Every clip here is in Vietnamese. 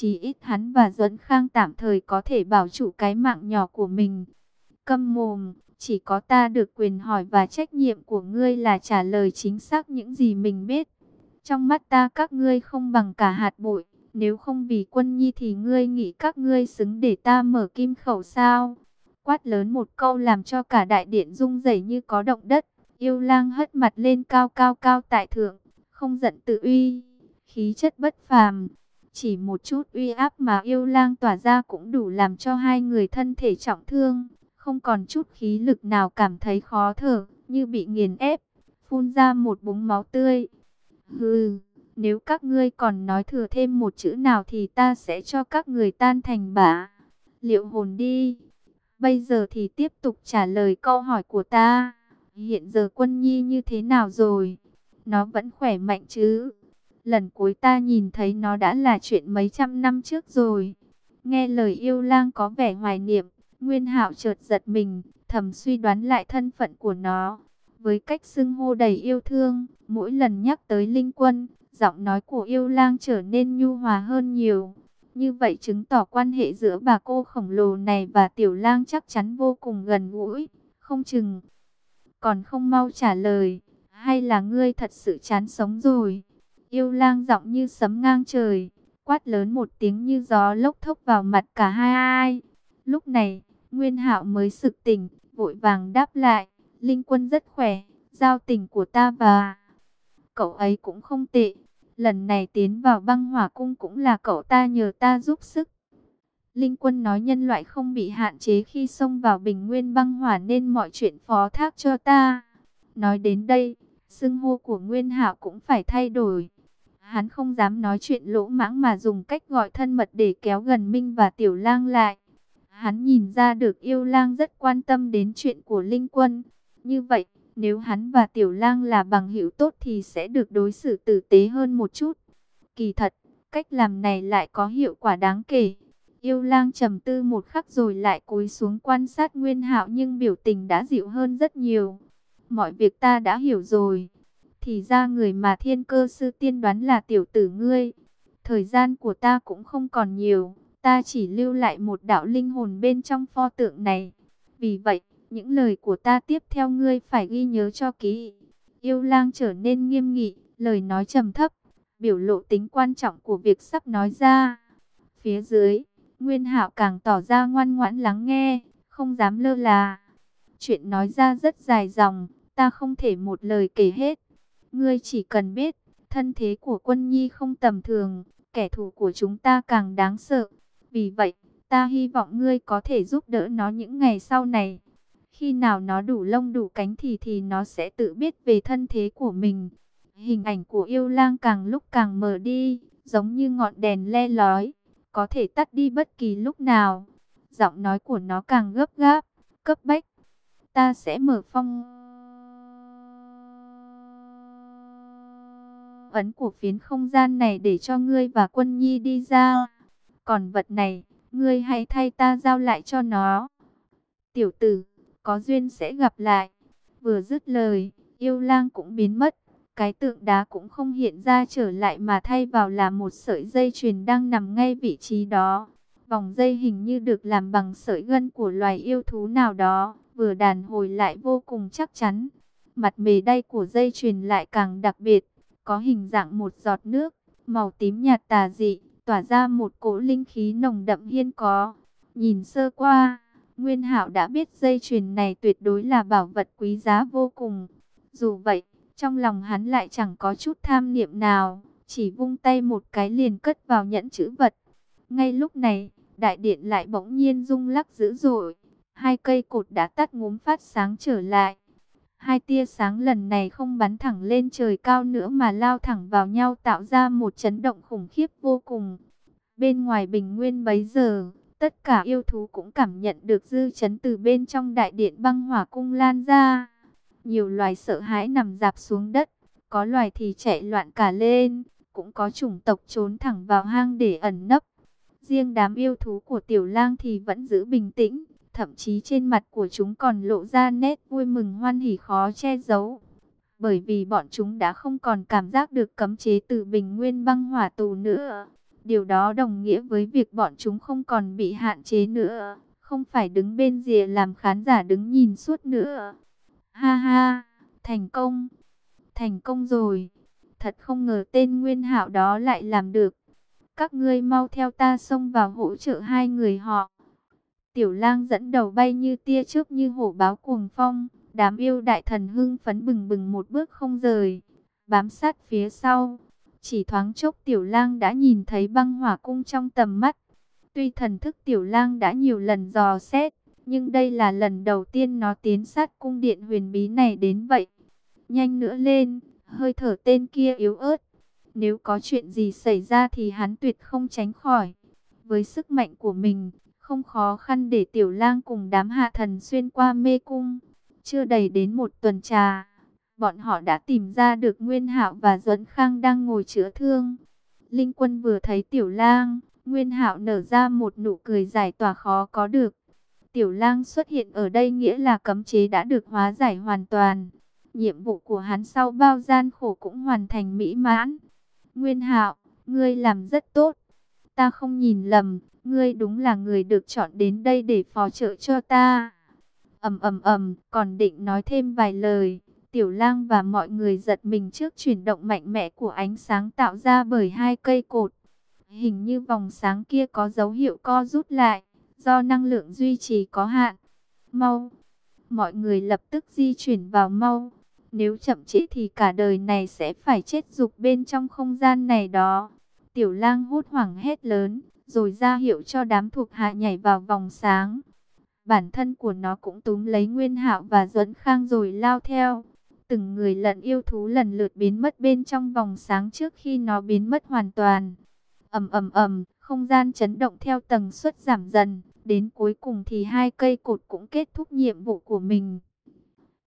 Chỉ ít hắn và Duẫn Khang tạm thời có thể bảo trụ cái mạng nhỏ của mình. Câm mồm, chỉ có ta được quyền hỏi và trách nhiệm của ngươi là trả lời chính xác những gì mình biết. Trong mắt ta các ngươi không bằng cả hạt bụi. Nếu không vì quân nhi thì ngươi nghĩ các ngươi xứng để ta mở kim khẩu sao? Quát lớn một câu làm cho cả đại điện rung rẩy như có động đất. Yêu lang hất mặt lên cao cao cao tại thượng, không giận tự uy, khí chất bất phàm. Chỉ một chút uy áp mà yêu lang tỏa ra cũng đủ làm cho hai người thân thể trọng thương, không còn chút khí lực nào cảm thấy khó thở, như bị nghiền ép, phun ra một búng máu tươi. Hừ, nếu các ngươi còn nói thừa thêm một chữ nào thì ta sẽ cho các người tan thành bã. Liệu hồn đi. Bây giờ thì tiếp tục trả lời câu hỏi của ta. Hiện giờ quân nhi như thế nào rồi? Nó vẫn khỏe mạnh chứ? Lần cuối ta nhìn thấy nó đã là chuyện mấy trăm năm trước rồi. Nghe lời yêu lang có vẻ hoài niệm, Nguyên Hạo chợt giật mình, thầm suy đoán lại thân phận của nó. Với cách xưng hô đầy yêu thương, mỗi lần nhắc tới Linh Quân, giọng nói của yêu lang trở nên nhu hòa hơn nhiều. Như vậy chứng tỏ quan hệ giữa bà cô khổng lồ này và tiểu lang chắc chắn vô cùng gần gũi, không chừng. Còn không mau trả lời, hay là ngươi thật sự chán sống rồi? Yêu lang giọng như sấm ngang trời, quát lớn một tiếng như gió lốc thốc vào mặt cả hai ai. Lúc này, Nguyên Hạo mới sực tỉnh, vội vàng đáp lại, Linh Quân rất khỏe, giao tình của ta và cậu ấy cũng không tệ. Lần này tiến vào băng hỏa cung cũng là cậu ta nhờ ta giúp sức. Linh Quân nói nhân loại không bị hạn chế khi xông vào bình nguyên băng hỏa nên mọi chuyện phó thác cho ta. Nói đến đây, xưng hô của Nguyên Hạo cũng phải thay đổi. Hắn không dám nói chuyện lỗ mãng mà dùng cách gọi thân mật để kéo gần Minh và Tiểu Lang lại. Hắn nhìn ra được yêu lang rất quan tâm đến chuyện của Linh Quân. Như vậy, nếu hắn và Tiểu Lang là bằng hữu tốt thì sẽ được đối xử tử tế hơn một chút. Kỳ thật, cách làm này lại có hiệu quả đáng kể. Yêu lang trầm tư một khắc rồi lại cúi xuống quan sát Nguyên Hạo nhưng biểu tình đã dịu hơn rất nhiều. Mọi việc ta đã hiểu rồi. Thì ra người mà thiên cơ sư tiên đoán là tiểu tử ngươi. Thời gian của ta cũng không còn nhiều. Ta chỉ lưu lại một đạo linh hồn bên trong pho tượng này. Vì vậy, những lời của ta tiếp theo ngươi phải ghi nhớ cho kỹ. Yêu lang trở nên nghiêm nghị, lời nói trầm thấp, biểu lộ tính quan trọng của việc sắp nói ra. Phía dưới, Nguyên Hạo càng tỏ ra ngoan ngoãn lắng nghe, không dám lơ là. Chuyện nói ra rất dài dòng, ta không thể một lời kể hết. Ngươi chỉ cần biết, thân thế của quân nhi không tầm thường, kẻ thù của chúng ta càng đáng sợ. Vì vậy, ta hy vọng ngươi có thể giúp đỡ nó những ngày sau này. Khi nào nó đủ lông đủ cánh thì thì nó sẽ tự biết về thân thế của mình. Hình ảnh của yêu lang càng lúc càng mờ đi, giống như ngọn đèn le lói, có thể tắt đi bất kỳ lúc nào. Giọng nói của nó càng gấp gáp, cấp bách. Ta sẽ mở phong... ấn của phiến không gian này để cho ngươi và quân nhi đi ra. Còn vật này, ngươi hãy thay ta giao lại cho nó. Tiểu tử, có duyên sẽ gặp lại. Vừa dứt lời, yêu lang cũng biến mất. Cái tượng đá cũng không hiện ra trở lại mà thay vào là một sợi dây chuyền đang nằm ngay vị trí đó. Vòng dây hình như được làm bằng sợi gân của loài yêu thú nào đó, vừa đàn hồi lại vô cùng chắc chắn. Mặt mề đay của dây chuyền lại càng đặc biệt, có hình dạng một giọt nước, màu tím nhạt tà dị, tỏa ra một cỗ linh khí nồng đậm hiên có. Nhìn sơ qua, Nguyên Hạo đã biết dây chuyền này tuyệt đối là bảo vật quý giá vô cùng. Dù vậy, trong lòng hắn lại chẳng có chút tham niệm nào, chỉ vung tay một cái liền cất vào nhẫn chữ vật. Ngay lúc này, đại điện lại bỗng nhiên rung lắc dữ dội, hai cây cột đã tắt ngúm phát sáng trở lại. Hai tia sáng lần này không bắn thẳng lên trời cao nữa mà lao thẳng vào nhau tạo ra một chấn động khủng khiếp vô cùng. Bên ngoài bình nguyên bấy giờ, tất cả yêu thú cũng cảm nhận được dư chấn từ bên trong đại điện băng hỏa cung lan ra. Nhiều loài sợ hãi nằm dạp xuống đất, có loài thì chạy loạn cả lên, cũng có chủng tộc trốn thẳng vào hang để ẩn nấp. Riêng đám yêu thú của tiểu lang thì vẫn giữ bình tĩnh, thậm chí trên mặt của chúng còn lộ ra nét vui mừng hoan hỉ khó che giấu. Bởi vì bọn chúng đã không còn cảm giác được cấm chế từ bình nguyên băng hỏa tù nữa. Điều đó đồng nghĩa với việc bọn chúng không còn bị hạn chế nữa, không phải đứng bên rìa làm khán giả đứng nhìn suốt nữa. Ha ha, thành công, thành công rồi. Thật không ngờ tên Nguyên Hạo đó lại làm được. Các ngươi mau theo ta xông vào hỗ trợ hai người họ. Tiểu lang dẫn đầu bay như tia trước như hổ báo cuồng phong. Đám yêu đại thần hưng phấn bừng bừng một bước không rời. Bám sát phía sau. Chỉ thoáng chốc tiểu lang đã nhìn thấy băng hỏa cung trong tầm mắt. Tuy thần thức tiểu lang đã nhiều lần dò xét. Nhưng đây là lần đầu tiên nó tiến sát cung điện huyền bí này đến vậy. Nhanh nữa lên, hơi thở tên kia yếu ớt. Nếu có chuyện gì xảy ra thì hắn tuyệt không tránh khỏi. Với sức mạnh của mình, không khó khăn để tiểu lang cùng đám hạ thần xuyên qua mê cung. Chưa đầy đến một tuần trà, bọn họ đã tìm ra được Nguyên Hạo và Duẫn Khang đang ngồi chữa thương. Linh Quân vừa thấy Tiểu Lang, Nguyên Hạo nở ra một nụ cười giải tỏa khó có được. Tiểu Lang xuất hiện ở đây nghĩa là cấm chế đã được hóa giải hoàn toàn. Nhiệm vụ của hắn sau bao gian khổ cũng hoàn thành mỹ mãn. Nguyên Hạo, ngươi làm rất tốt. Ta không nhìn lầm, ngươi đúng là người được chọn đến đây để phó trợ cho ta. Ầm ầm ầm, còn định nói thêm vài lời, Tiểu Lang và mọi người giật mình trước chuyển động mạnh mẽ của ánh sáng tạo ra bởi hai cây cột. Hình như vòng sáng kia có dấu hiệu co rút lại, do năng lượng duy trì có hạn. Mau! Mọi người lập tức di chuyển vào mau. Nếu chậm trễ thì cả đời này sẽ phải chết dục bên trong không gian này đó. Tiểu lang hốt hoảng hét lớn, rồi ra hiệu cho đám thuộc hạ nhảy vào vòng sáng. Bản thân của nó cũng túm lấy Nguyên Hạo và Duẫn Khang rồi lao theo. Từng người lẫn yêu thú lần lượt biến mất bên trong vòng sáng trước khi nó biến mất hoàn toàn. ầm ầm ầm, không gian chấn động theo tầng suất giảm dần, đến cuối cùng thì hai cây cột cũng kết thúc nhiệm vụ của mình.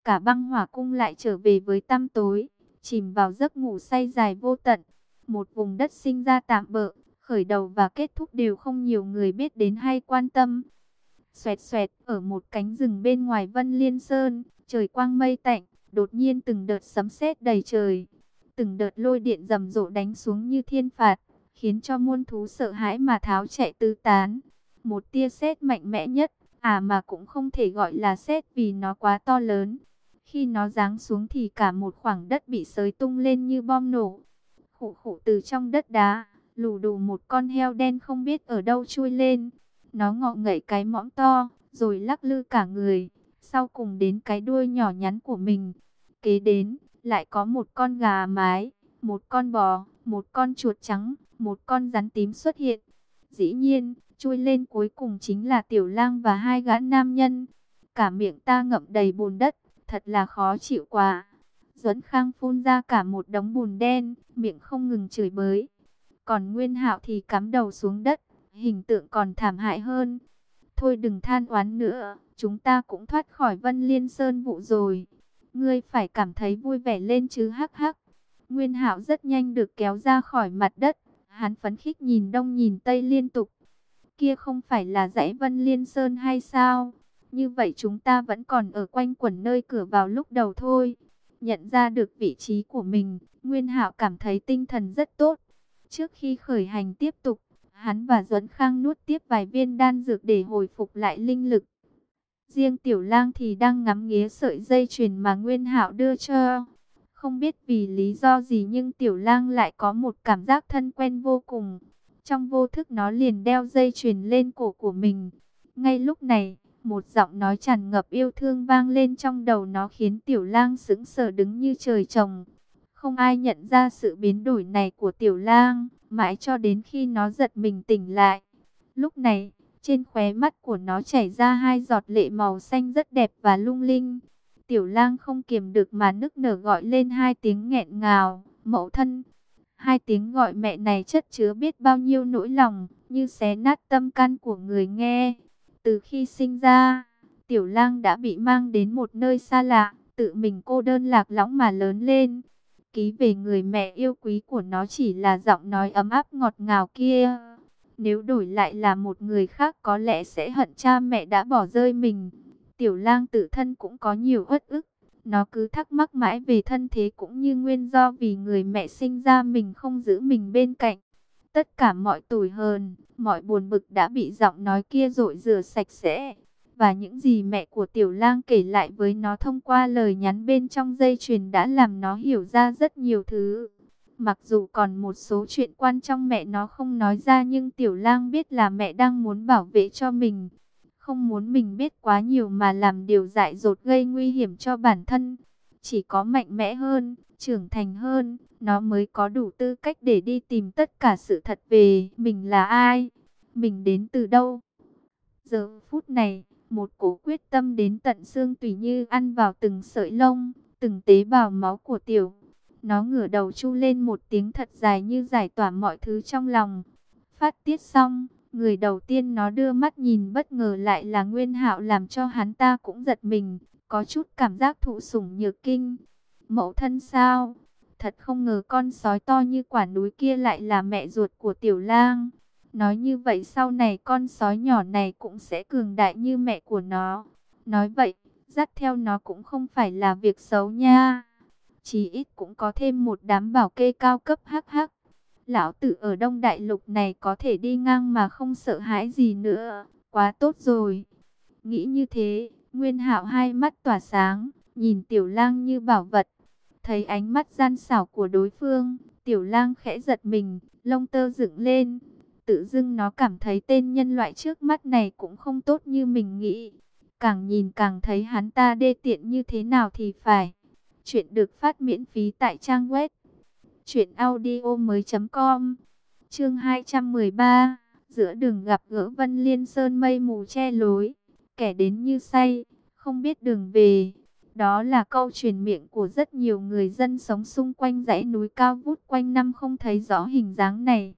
Cả băng hỏa cung lại trở về với tăm tối, chìm vào giấc ngủ say dài vô tận. Một vùng đất sinh ra tạm bỡ, khởi đầu và kết thúc đều không nhiều người biết đến hay quan tâm. Xoẹt xoẹt, ở một cánh rừng bên ngoài Vân Liên Sơn, trời quang mây tạnh, đột nhiên từng đợt sấm sét đầy trời. Từng đợt lôi điện rầm rộ đánh xuống như thiên phạt, khiến cho muôn thú sợ hãi mà tháo chạy tứ tán. Một tia sét mạnh mẽ nhất, à mà cũng không thể gọi là sét vì nó quá to lớn. Khi nó giáng xuống thì cả một khoảng đất bị sới tung lên như bom nổ. khụ khụ từ trong đất đá, lù đù một con heo đen không biết ở đâu chui lên. Nó ngọ ngậy cái mõm to, rồi lắc lư cả người. Sau cùng đến cái đuôi nhỏ nhắn của mình. Kế đến, lại có một con gà mái, một con bò, một con chuột trắng, một con rắn tím xuất hiện. Dĩ nhiên, chui lên cuối cùng chính là tiểu lang và hai gã nam nhân. Cả miệng ta ngậm đầy bùn đất, thật là khó chịu quá. Duẫn Khang phun ra cả một đống bùn đen, miệng không ngừng chửi bới. Còn Nguyên Hạo thì cắm đầu xuống đất, hình tượng còn thảm hại hơn. Thôi đừng than oán nữa, chúng ta cũng thoát khỏi Vân Liên Sơn vụ rồi. Ngươi phải cảm thấy vui vẻ lên chứ hắc hắc. Nguyên Hạo rất nhanh được kéo ra khỏi mặt đất, hắn phấn khích nhìn đông nhìn tây liên tục. Kia không phải là dãy Vân Liên Sơn hay sao? Như vậy chúng ta vẫn còn ở quanh quẩn nơi cửa vào lúc đầu thôi. Nhận ra được vị trí của mình, Nguyên Hạo cảm thấy tinh thần rất tốt. Trước khi khởi hành tiếp tục, hắn và Duẫn Khang nuốt tiếp vài viên đan dược để hồi phục lại linh lực. Riêng Tiểu Lang thì đang ngắm nghía sợi dây chuyền mà Nguyên Hạo đưa cho. Không biết vì lý do gì nhưng Tiểu Lang lại có một cảm giác thân quen vô cùng. Trong vô thức nó liền đeo dây chuyền lên cổ của mình. Ngay lúc này, một giọng nói tràn ngập yêu thương vang lên trong đầu nó khiến Tiểu Lang sững sờ đứng như trời trồng. Không ai nhận ra sự biến đổi này của Tiểu Lang, mãi cho đến khi nó giật mình tỉnh lại. Lúc này, trên khóe mắt của nó chảy ra hai giọt lệ màu xanh rất đẹp và lung linh. Tiểu lang không kiềm được mà nức nở gọi lên hai tiếng nghẹn ngào, mẫu thân. Hai tiếng gọi mẹ này chất chứa biết bao nhiêu nỗi lòng, như xé nát tâm can của người nghe. Từ khi sinh ra, tiểu lang đã bị mang đến một nơi xa lạ, tự mình cô đơn lạc lõng mà lớn lên. Ký về người mẹ yêu quý của nó chỉ là giọng nói ấm áp ngọt ngào kia. Nếu đổi lại là một người khác có lẽ sẽ hận cha mẹ đã bỏ rơi mình. Tiểu lang tự thân cũng có nhiều uất ức. Nó cứ thắc mắc mãi về thân thế cũng như nguyên do vì người mẹ sinh ra mình không giữ mình bên cạnh. Tất cả mọi tủi hờn, mọi buồn bực đã bị giọng nói kia rội rửa sạch sẽ. Và những gì mẹ của Tiểu Lang kể lại với nó thông qua lời nhắn bên trong dây chuyền đã làm nó hiểu ra rất nhiều thứ. Mặc dù còn một số chuyện quan trọng mẹ nó không nói ra nhưng Tiểu Lang biết là mẹ đang muốn bảo vệ cho mình. Không muốn mình biết quá nhiều mà làm điều dại dột gây nguy hiểm cho bản thân. Chỉ có mạnh mẽ hơn, trưởng thành hơn, nó mới có đủ tư cách để đi tìm tất cả sự thật về mình là ai, mình đến từ đâu. Giờ phút này, một cố quyết tâm đến tận xương tùy như ăn vào từng sợi lông, từng tế bào máu của tiểu. Nó ngửa đầu chu lên một tiếng thật dài như giải tỏa mọi thứ trong lòng. Phát tiết xong, người đầu tiên nó đưa mắt nhìn bất ngờ lại là Nguyên Hạo làm cho hắn ta cũng giật mình, có chút cảm giác thụ sủng nhược kinh. Mẫu thân sao? Thật không ngờ con sói to như quả núi kia lại là mẹ ruột của tiểu lang. Nói như vậy sau này con sói nhỏ này cũng sẽ cường đại như mẹ của nó. Nói vậy, dắt theo nó cũng không phải là việc xấu nha. Chỉ ít cũng có thêm một đám bảo kê cao cấp hắc hắc. Lão tử ở Đông Đại Lục này có thể đi ngang mà không sợ hãi gì nữa. Quá tốt rồi. Nghĩ như thế, Nguyên hạo hai mắt tỏa sáng, nhìn tiểu lang như bảo vật. Thấy ánh mắt gian xảo của đối phương, tiểu lang khẽ giật mình, lông tơ dựng lên. Tự dưng nó cảm thấy tên nhân loại trước mắt này cũng không tốt như mình nghĩ. Càng nhìn càng thấy hắn ta đê tiện như thế nào thì phải. Chuyện được phát miễn phí tại trang web truyệnaudiomoi.com. Chương 213, giữa đường gặp gỡ Vân Liên Sơn mây mù che lối, kẻ đến như say, không biết đường về. Đó là câu truyền miệng của rất nhiều người dân sống xung quanh dãy núi cao vút quanh năm không thấy rõ hình dáng này.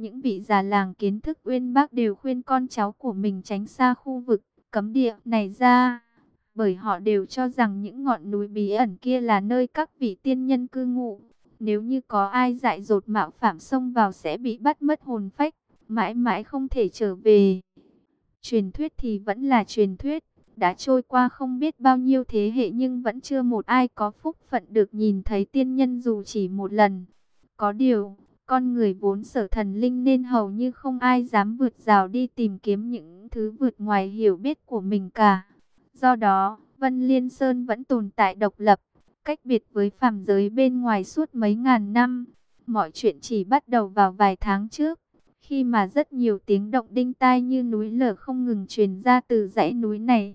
Những vị già làng kiến thức uyên bác đều khuyên con cháu của mình tránh xa khu vực cấm địa này ra. Bởi họ đều cho rằng những ngọn núi bí ẩn kia là nơi các vị tiên nhân cư ngụ. Nếu như có ai dại dột mạo phạm xông vào sẽ bị bắt mất hồn phách, mãi mãi không thể trở về. Truyền thuyết thì vẫn là truyền thuyết, đã trôi qua không biết bao nhiêu thế hệ nhưng vẫn chưa một ai có phúc phận được nhìn thấy tiên nhân dù chỉ một lần. Có điều, con người vốn sở thần linh nên hầu như không ai dám vượt rào đi tìm kiếm những thứ vượt ngoài hiểu biết của mình cả. Do đó, Vân Liên Sơn vẫn tồn tại độc lập, cách biệt với phàm giới bên ngoài suốt mấy ngàn năm. Mọi chuyện chỉ bắt đầu vào vài tháng trước, khi mà rất nhiều tiếng động đinh tai như núi lở không ngừng truyền ra từ dãy núi này.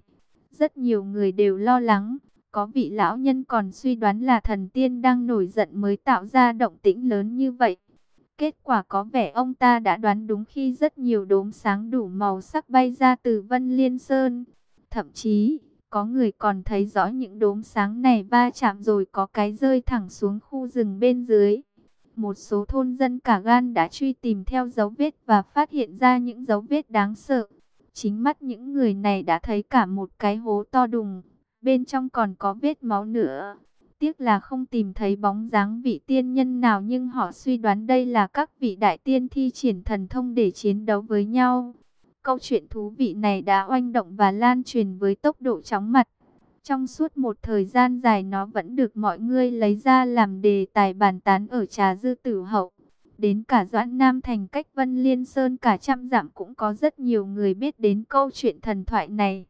Rất nhiều người đều lo lắng, có vị lão nhân còn suy đoán là thần tiên đang nổi giận mới tạo ra động tĩnh lớn như vậy. Kết quả có vẻ ông ta đã đoán đúng khi rất nhiều đốm sáng đủ màu sắc bay ra từ Vân Liên Sơn. Thậm chí, có người còn thấy rõ những đốm sáng này va chạm rồi có cái rơi thẳng xuống khu rừng bên dưới. Một số thôn dân cả gan đã truy tìm theo dấu vết và phát hiện ra những dấu vết đáng sợ. Chính mắt những người này đã thấy cả một cái hố to đùng, bên trong còn có vết máu nữa. Tiếc là không tìm thấy bóng dáng vị tiên nhân nào nhưng họ suy đoán đây là các vị đại tiên thi triển thần thông để chiến đấu với nhau. Câu chuyện thú vị này đã oanh động và lan truyền với tốc độ chóng mặt. Trong suốt một thời gian dài nó vẫn được mọi người lấy ra làm đề tài bàn tán ở trà dư tử hậu. Đến cả Doãn Nam thành cách Vân Liên Sơn cả trăm dặm cũng có rất nhiều người biết đến câu chuyện thần thoại này.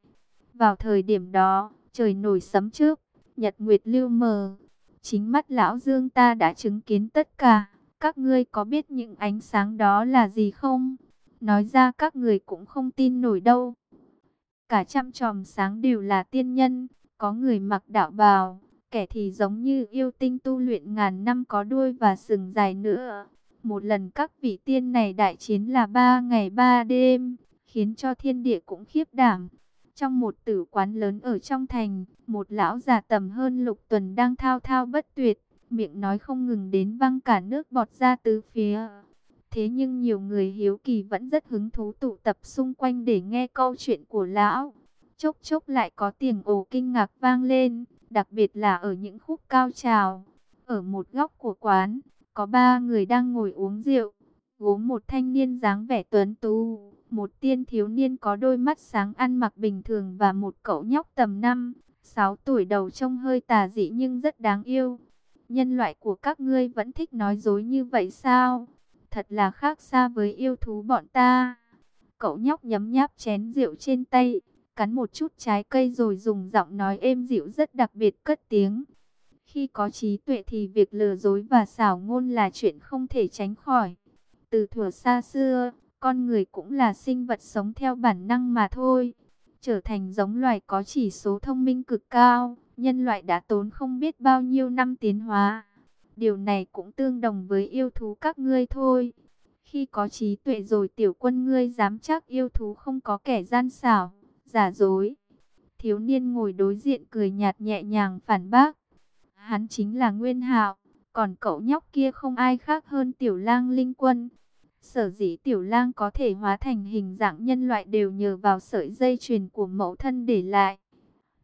Vào thời điểm đó, trời nổi sấm trước, nhật nguyệt lưu mờ. Chính mắt lão Dương ta đã chứng kiến tất cả. Các ngươi có biết những ánh sáng đó là gì không? Nói ra các người cũng không tin nổi đâu. Cả trăm tròm sáng đều là tiên nhân, có người mặc đạo bào, kẻ thì giống như yêu tinh tu luyện ngàn năm có đuôi và sừng dài nữa. Một lần các vị tiên này đại chiến là ba ngày ba đêm, khiến cho thiên địa cũng khiếp đảm. Trong một tử quán lớn ở trong thành, một lão già tầm hơn lục tuần đang thao thao bất tuyệt, miệng nói không ngừng đến văng cả nước bọt ra tứ phía. Thế nhưng nhiều người hiếu kỳ vẫn rất hứng thú tụ tập xung quanh để nghe câu chuyện của lão. Chốc chốc lại có tiếng ồ kinh ngạc vang lên, đặc biệt là ở những khúc cao trào. Ở một góc của quán, có ba người đang ngồi uống rượu. Gốm một thanh niên dáng vẻ tuấn tú, một tiên thiếu niên có đôi mắt sáng ăn mặc bình thường và một cậu nhóc tầm năm, sáu tuổi đầu trông hơi tà dị nhưng rất đáng yêu. Nhân loại của các ngươi vẫn thích nói dối như vậy sao? thật là khác xa với yêu thú bọn ta. Cậu nhóc nhấm nháp chén rượu trên tay, cắn một chút trái cây rồi dùng giọng nói êm dịu rất đặc biệt cất tiếng. Khi có trí tuệ thì việc lừa dối và xảo ngôn là chuyện không thể tránh khỏi. Từ thuở xa xưa, con người cũng là sinh vật sống theo bản năng mà thôi. Trở thành giống loài có chỉ số thông minh cực cao, nhân loại đã tốn không biết bao nhiêu năm tiến hóa. Điều này cũng tương đồng với yêu thú các ngươi thôi. Khi có trí tuệ rồi tiểu quân ngươi dám chắc yêu thú không có kẻ gian xảo, giả dối. Thiếu niên ngồi đối diện cười nhạt nhẹ nhàng phản bác. Hắn chính là Nguyên Hạo, còn cậu nhóc kia không ai khác hơn tiểu lang linh quân. Sở dĩ tiểu lang có thể hóa thành hình dạng nhân loại đều nhờ vào sợi dây chuyền của mẫu thân để lại.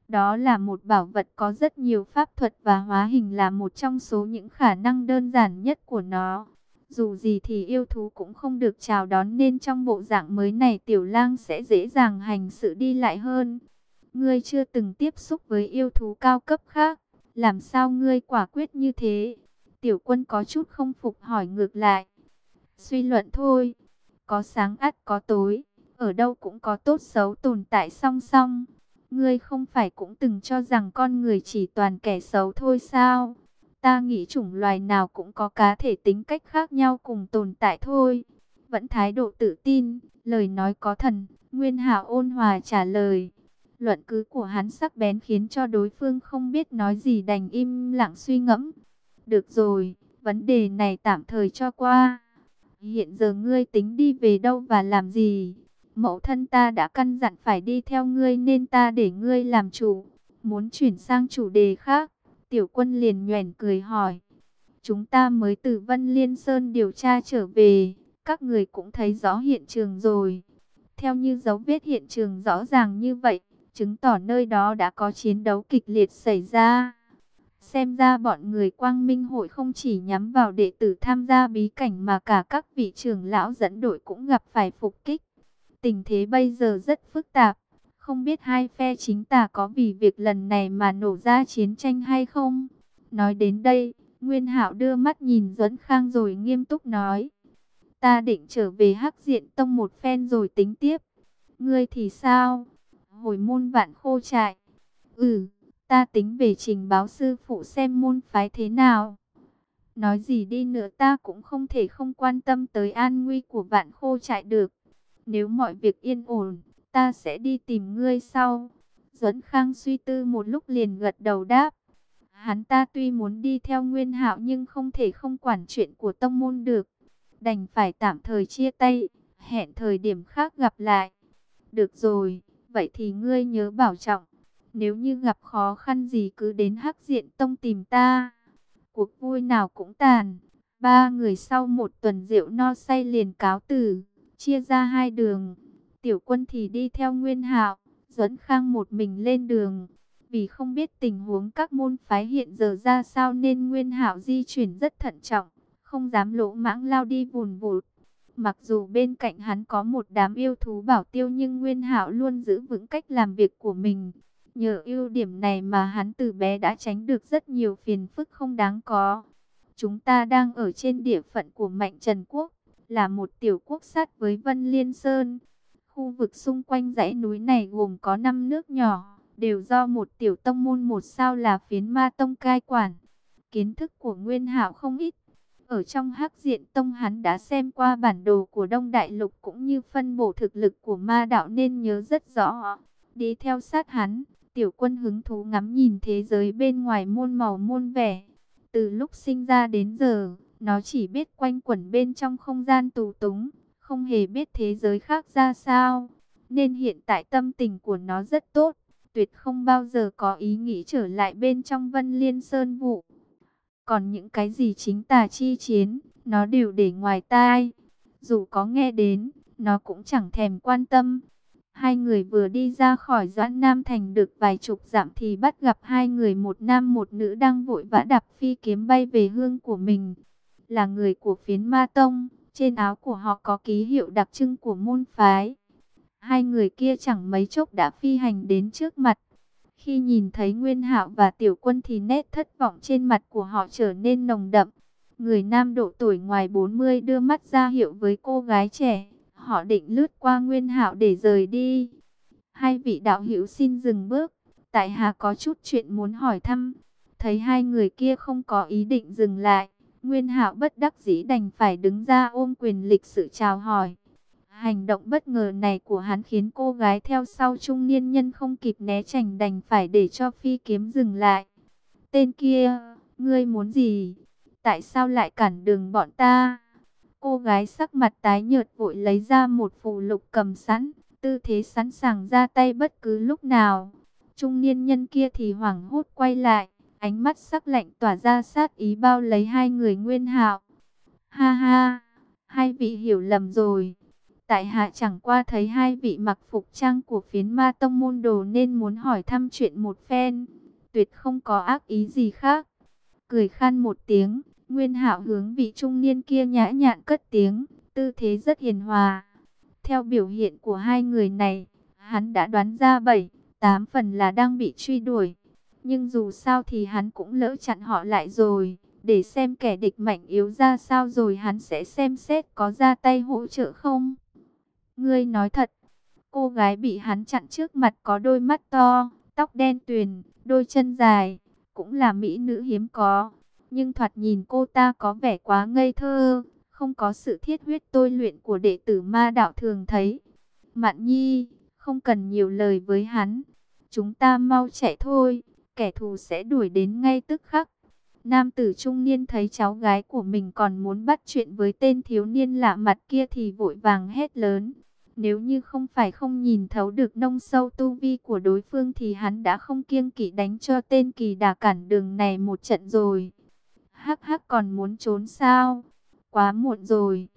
Đó là một bảo vật có rất nhiều pháp thuật và hóa hình là một trong số những khả năng đơn giản nhất của nó. Dù gì thì yêu thú cũng không được chào đón nên trong bộ dạng mới này tiểu lang sẽ dễ dàng hành sự đi lại hơn. Ngươi chưa từng tiếp xúc với yêu thú cao cấp khác, làm sao ngươi quả quyết như thế? Tiểu quân có chút không phục hỏi ngược lại. Suy luận thôi, có sáng ắt có tối, ở đâu cũng có tốt xấu tồn tại song song. Ngươi không phải cũng từng cho rằng con người chỉ toàn kẻ xấu thôi sao? Ta nghĩ chủng loài nào cũng có cá thể tính cách khác nhau cùng tồn tại thôi. Vẫn thái độ tự tin, lời nói có thần, Nguyên hà ôn hòa trả lời. Luận cứ của hắn sắc bén khiến cho đối phương không biết nói gì đành im lặng suy ngẫm. Được rồi, vấn đề này tạm thời cho qua. Hiện giờ ngươi tính đi về đâu và làm gì? Mẫu thân ta đã căn dặn phải đi theo ngươi nên ta để ngươi làm chủ. Muốn chuyển sang chủ đề khác, tiểu quân liền nhoẻn cười hỏi. Chúng ta mới từ Vân Liên Sơn điều tra trở về, các người cũng thấy rõ hiện trường rồi. Theo như dấu vết hiện trường rõ ràng như vậy, chứng tỏ nơi đó đã có chiến đấu kịch liệt xảy ra. Xem ra bọn người quang minh hội không chỉ nhắm vào đệ tử tham gia bí cảnh mà cả các vị trưởng lão dẫn đội cũng gặp phải phục kích. Tình thế bây giờ rất phức tạp. Không biết hai phe chính tà có vì việc lần này mà nổ ra chiến tranh hay không? Nói đến đây, Nguyên Hạo đưa mắt nhìn Duẫn Khang rồi nghiêm túc nói. Ta định trở về hắc diện tông một phen rồi tính tiếp. Ngươi thì sao? Hồi môn vạn khô trại. Ừ, ta tính về trình báo sư phụ xem môn phái thế nào. Nói gì đi nữa ta cũng không thể không quan tâm tới an nguy của vạn khô trại được. Nếu mọi việc yên ổn, ta sẽ đi tìm ngươi sau. Duẫn Khang suy tư một lúc liền gật đầu đáp. Hắn ta tuy muốn đi theo Nguyên Hạo nhưng không thể không quản chuyện của tông môn được. Đành phải tạm thời chia tay, hẹn thời điểm khác gặp lại. Được rồi, vậy thì ngươi nhớ bảo trọng. Nếu như gặp khó khăn gì cứ đến Hắc Diện Tông tìm ta. Cuộc vui nào cũng tàn. Ba người sau một tuần rượu no say liền cáo từ chia ra hai đường. Tiểu quân thì đi theo Nguyên Hạo, Duẫn Khang một mình lên đường. Vì không biết tình huống các môn phái hiện giờ ra sao nên Nguyên Hạo di chuyển rất thận trọng, không dám lỗ mãng lao đi vùn vụt. Mặc dù bên cạnh hắn có một đám yêu thú bảo tiêu nhưng Nguyên Hạo luôn giữ vững cách làm việc của mình. Nhờ ưu điểm này mà hắn từ bé đã tránh được rất nhiều phiền phức không đáng có. Chúng ta đang ở trên địa phận của Mạnh Trần Quốc là một tiểu quốc sát với Vân Liên Sơn. Khu vực xung quanh dãy núi này gồm có 5 nước nhỏ, đều do một tiểu tông môn một sao là phiến ma tông cai quản. Kiến thức của Nguyên Hạo không ít. Ở trong hắc diện tông hắn đã xem qua bản đồ của Đông Đại Lục cũng như phân bổ thực lực của ma đạo nên nhớ rất rõ. Đi theo sát hắn, tiểu quân hứng thú ngắm nhìn thế giới bên ngoài muôn màu muôn vẻ. Từ lúc sinh ra đến giờ, nó chỉ biết quanh quẩn bên trong không gian tù túng, không hề biết thế giới khác ra sao. Nên hiện tại tâm tình của nó rất tốt, tuyệt không bao giờ có ý nghĩ trở lại bên trong Vân Liên Sơn vụ. Còn những cái gì chính tà chi chiến, nó đều để ngoài tai. Dù có nghe đến, nó cũng chẳng thèm quan tâm. Hai người vừa đi ra khỏi Doãn Nam Thành được vài chục dặm thì bắt gặp hai người một nam một nữ đang vội vã đạp phi kiếm bay về hương của mình là người của phiến ma tông, trên áo của họ có ký hiệu đặc trưng của môn phái. Hai người kia chẳng mấy chốc đã phi hành đến trước mặt. Khi nhìn thấy Nguyên Hạo và Tiểu Quân thì nét thất vọng trên mặt của họ trở nên nồng đậm. Người nam độ tuổi ngoài 40 đưa mắt ra hiệu với cô gái trẻ. Họ định lướt qua Nguyên Hạo để rời đi. Hai vị đạo hữu xin dừng bước. Tại hạ có chút chuyện muốn hỏi thăm. Thấy hai người kia không có ý định dừng lại. Nguyên Hạo bất đắc dĩ đành phải đứng ra ôm quyền lịch sự chào hỏi. Hành động bất ngờ này của hắn khiến cô gái theo sau trung niên nhân không kịp né tránh đành phải để cho phi kiếm dừng lại. Tên kia, ngươi muốn gì? Tại sao lại cản đường bọn ta? Cô gái sắc mặt tái nhợt vội lấy ra một phù lục cầm sẵn, tư thế sẵn sàng ra tay bất cứ lúc nào. Trung niên nhân kia thì hoảng hốt quay lại, ánh mắt sắc lạnh tỏa ra sát ý bao lấy hai người nguyên hạo. Ha ha, hai vị hiểu lầm rồi. Tại hạ chẳng qua thấy hai vị mặc phục trang của phiến ma tông môn đồ nên muốn hỏi thăm chuyện một phen. Tuyệt không có ác ý gì khác. Cười khan một tiếng, Nguyên Hạo hướng vị trung niên kia nhã nhặn cất tiếng, tư thế rất hiền hòa. Theo biểu hiện của hai người này, hắn đã đoán ra bảy, tám phần là đang bị truy đuổi. Nhưng dù sao thì hắn cũng lỡ chặn họ lại rồi, để xem kẻ địch mạnh yếu ra sao rồi hắn sẽ xem xét có ra tay hỗ trợ không. Ngươi nói thật, cô gái bị hắn chặn trước mặt có đôi mắt to, tóc đen tuyền, đôi chân dài, cũng là mỹ nữ hiếm có. Nhưng thoạt nhìn cô ta có vẻ quá ngây thơ, không có sự thiết huyết tôi luyện của đệ tử ma đạo thường thấy. Mạn nhi, không cần nhiều lời với hắn, chúng ta mau chạy thôi, kẻ thù sẽ đuổi đến ngay tức khắc. Nam tử trung niên thấy cháu gái của mình còn muốn bắt chuyện với tên thiếu niên lạ mặt kia thì vội vàng hét lớn. Nếu như không phải không nhìn thấu được nông sâu tu vi của đối phương thì hắn đã không kiêng kỵ đánh cho tên kỳ đà cản đường này một trận rồi. Hắc hắc còn muốn trốn sao? Quá muộn rồi.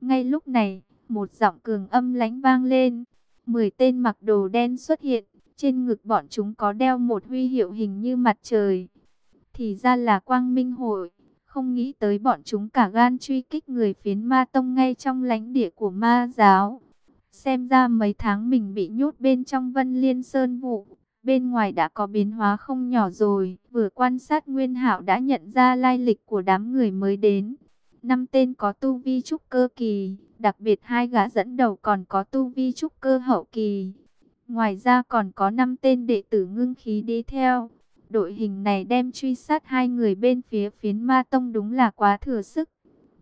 Ngay lúc này, một giọng cường âm lãnh vang lên. Mười tên mặc đồ đen xuất hiện. Trên ngực bọn chúng có đeo một huy hiệu hình như mặt trời. Thì ra là quang minh hội. Không nghĩ tới bọn chúng cả gan truy kích người phiến ma tông ngay trong lãnh địa của ma giáo. Xem ra mấy tháng mình bị nhốt bên trong vân liên sơn vụ. Bên ngoài đã có biến hóa không nhỏ rồi. Vừa quan sát Nguyên hạo đã nhận ra lai lịch của đám người mới đến. Năm tên có tu vi trúc cơ kỳ. Đặc biệt hai gã dẫn đầu còn có tu vi trúc cơ hậu kỳ. Ngoài ra còn có năm tên đệ tử ngưng khí đi theo. Đội hình này đem truy sát hai người bên phía phiến ma tông đúng là quá thừa sức.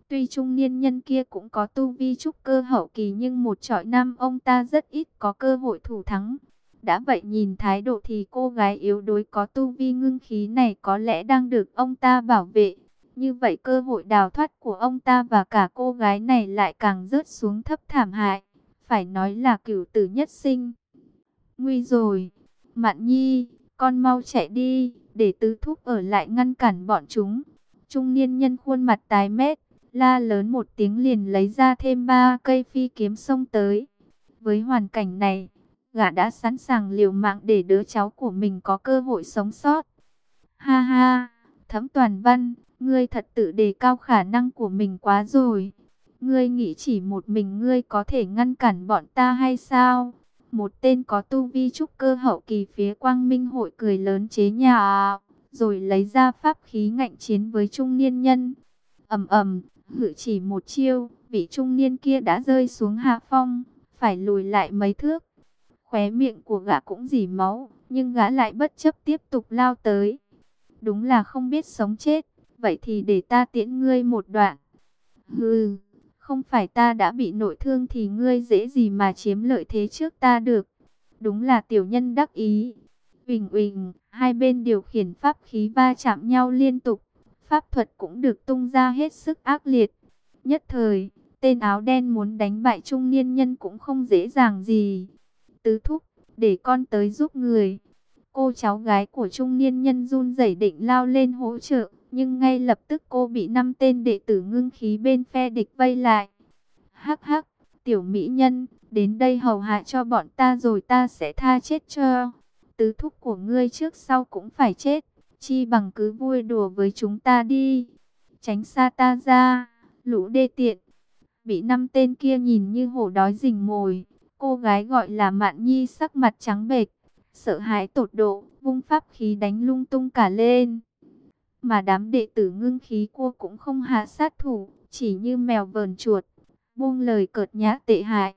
Tuy trung niên nhân kia cũng có tu vi trúc cơ hậu kỳ nhưng một trọi năm, ông ta rất ít có cơ hội thủ thắng. Đã vậy nhìn thái độ thì cô gái yếu đuối có tu vi ngưng khí này có lẽ đang được ông ta bảo vệ. Như vậy cơ hội đào thoát của ông ta và cả cô gái này lại càng rớt xuống thấp thảm hại. Phải nói là cửu tử nhất sinh. Nguy rồi, Mạn Nhi, con mau chạy đi, để tứ thúc ở lại ngăn cản bọn chúng. Trung niên nhân khuôn mặt tái mét, la lớn một tiếng liền lấy ra thêm ba cây phi kiếm xông tới. Với hoàn cảnh này, gã đã sẵn sàng liều mạng để đứa cháu của mình có cơ hội sống sót. Ha ha, thấm toàn văn, ngươi thật tự đề cao khả năng của mình quá rồi. Ngươi nghĩ chỉ một mình ngươi có thể ngăn cản bọn ta hay sao? Một tên có tu vi trúc cơ hậu kỳ phía quang minh hội cười lớn chế nhà rồi lấy ra pháp khí ngạnh chiến với trung niên nhân. ầm ầm, hự chỉ một chiêu, vị trung niên kia đã rơi xuống hạ phong, phải lùi lại mấy thước. Khóe miệng của gã cũng dỉ máu, nhưng gã lại bất chấp tiếp tục lao tới. Đúng là không biết sống chết, vậy thì để ta tiễn ngươi một đoạn. Hừ. Không phải ta đã bị nội thương thì ngươi dễ gì mà chiếm lợi thế trước ta được. Đúng là tiểu nhân đắc ý. Uỳnh uỳnh, hai bên điều khiển pháp khí va chạm nhau liên tục. Pháp thuật cũng được tung ra hết sức ác liệt. Nhất thời, tên áo đen muốn đánh bại trung niên nhân cũng không dễ dàng gì. Tứ thúc, để con tới giúp người. Cô cháu gái của trung niên nhân run rẩy định lao lên hỗ trợ. Nhưng ngay lập tức cô bị năm tên đệ tử ngưng khí bên phe địch vây lại. Hắc hắc, tiểu mỹ nhân, đến đây hầu hạ cho bọn ta rồi ta sẽ tha chết cho. Tứ thúc của ngươi trước sau cũng phải chết, chi bằng cứ vui đùa với chúng ta đi. Tránh xa ta ra, lũ đê tiện. Bị năm tên kia nhìn như hổ đói rình mồi, cô gái gọi là Mạn Nhi sắc mặt trắng bệch, sợ hãi tột độ, vung pháp khí đánh lung tung cả lên. Mà đám đệ tử ngưng khí cua cũng không hạ sát thủ, chỉ như mèo vờn chuột, buông lời cợt nhã tệ hại.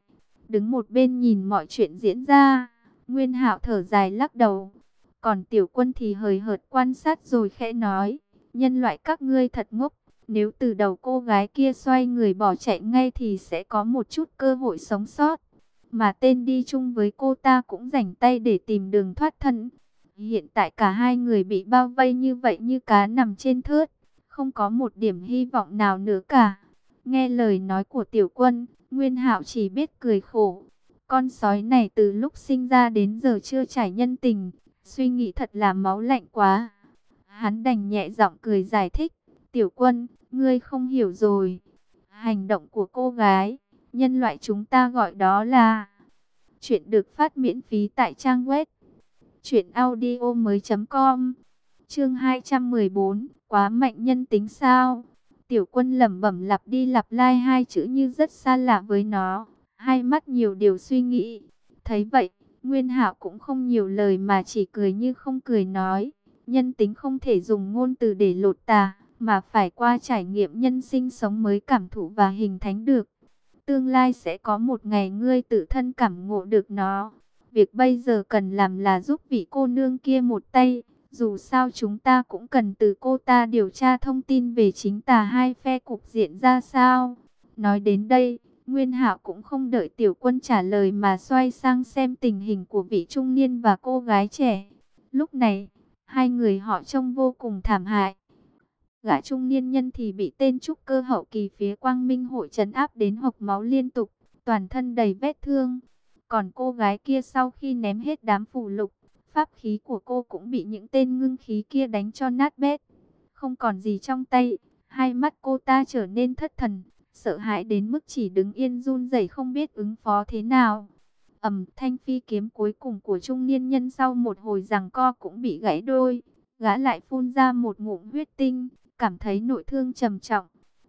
Đứng một bên nhìn mọi chuyện diễn ra, Nguyên hạo thở dài lắc đầu. Còn tiểu quân thì hời hợt quan sát rồi khẽ nói, nhân loại các ngươi thật ngốc. Nếu từ đầu cô gái kia xoay người bỏ chạy ngay thì sẽ có một chút cơ hội sống sót. Mà tên đi chung với cô ta cũng rảnh tay để tìm đường thoát thân. Hiện tại cả hai người bị bao vây như vậy như cá nằm trên thớt. Không có một điểm hy vọng nào nữa cả. Nghe lời nói của tiểu quân, Nguyên hạo chỉ biết cười khổ. Con sói này từ lúc sinh ra đến giờ chưa trải nhân tình. Suy nghĩ thật là máu lạnh quá. Hắn đành nhẹ giọng cười giải thích. Tiểu quân, ngươi không hiểu rồi. Hành động của cô gái, nhân loại chúng ta gọi đó là... Chuyện được phát miễn phí tại trang web truyệnaudiomoi.com. Chương 214, quá mạnh nhân tính sao? Tiểu Quân lẩm bẩm lặp đi lặp lại hai chữ như rất xa lạ với nó, hai mắt nhiều điều suy nghĩ. Thấy vậy, Nguyên Hạo cũng không nhiều lời mà chỉ cười như không cười nói, nhân tính không thể dùng ngôn từ để lột tà, mà phải qua trải nghiệm nhân sinh sống mới cảm thụ và hình thành được. Tương lai sẽ có một ngày ngươi tự thân cảm ngộ được nó. Việc bây giờ cần làm là giúp vị cô nương kia một tay. Dù sao chúng ta cũng cần từ cô ta điều tra thông tin về chính tà hai phe cục diện ra sao. Nói đến đây, Nguyên Hạo cũng không đợi tiểu quân trả lời mà xoay sang xem tình hình của vị trung niên và cô gái trẻ. Lúc này, hai người họ trông vô cùng thảm hại. Gã trung niên nhân thì bị tên trúc cơ hậu kỳ phía quang minh hội trấn áp đến hộc máu liên tục, toàn thân đầy vết thương. Còn cô gái kia sau khi ném hết đám phù lục, pháp khí của cô cũng bị những tên ngưng khí kia đánh cho nát bét. Không còn gì trong tay, hai mắt cô ta trở nên thất thần, sợ hãi đến mức chỉ đứng yên run rẩy không biết ứng phó thế nào. ầm thanh phi kiếm cuối cùng của trung niên nhân sau một hồi rằng co cũng bị gãy đôi, gã lại phun ra một ngụm huyết tinh, cảm thấy nội thương trầm trọng.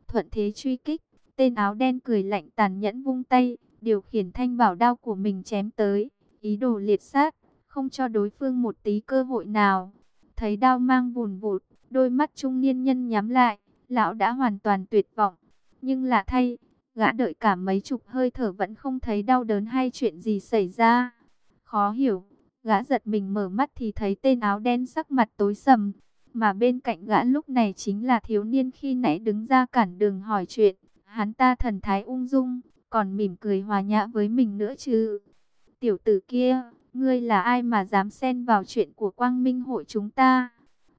Thuận thế truy kích, tên áo đen cười lạnh tàn nhẫn vung tay, điều khiển thanh bảo đao của mình chém tới, ý đồ liệt sát, không cho đối phương một tí cơ hội nào. Thấy đao mang vùn vụt, đôi mắt trung niên nhân nhắm lại, lão đã hoàn toàn tuyệt vọng. Nhưng lạ thay, gã đợi cả mấy chục hơi thở vẫn không thấy đau đớn hay chuyện gì xảy ra. Khó hiểu, gã giật mình mở mắt thì thấy tên áo đen sắc mặt tối sầm, mà bên cạnh gã lúc này chính là thiếu niên khi nãy đứng ra cản đường hỏi chuyện. Hắn ta thần thái ung dung, còn mỉm cười hòa nhã với mình nữa chứ. Tiểu tử kia, ngươi là ai mà dám xen vào chuyện của quang minh hội chúng ta?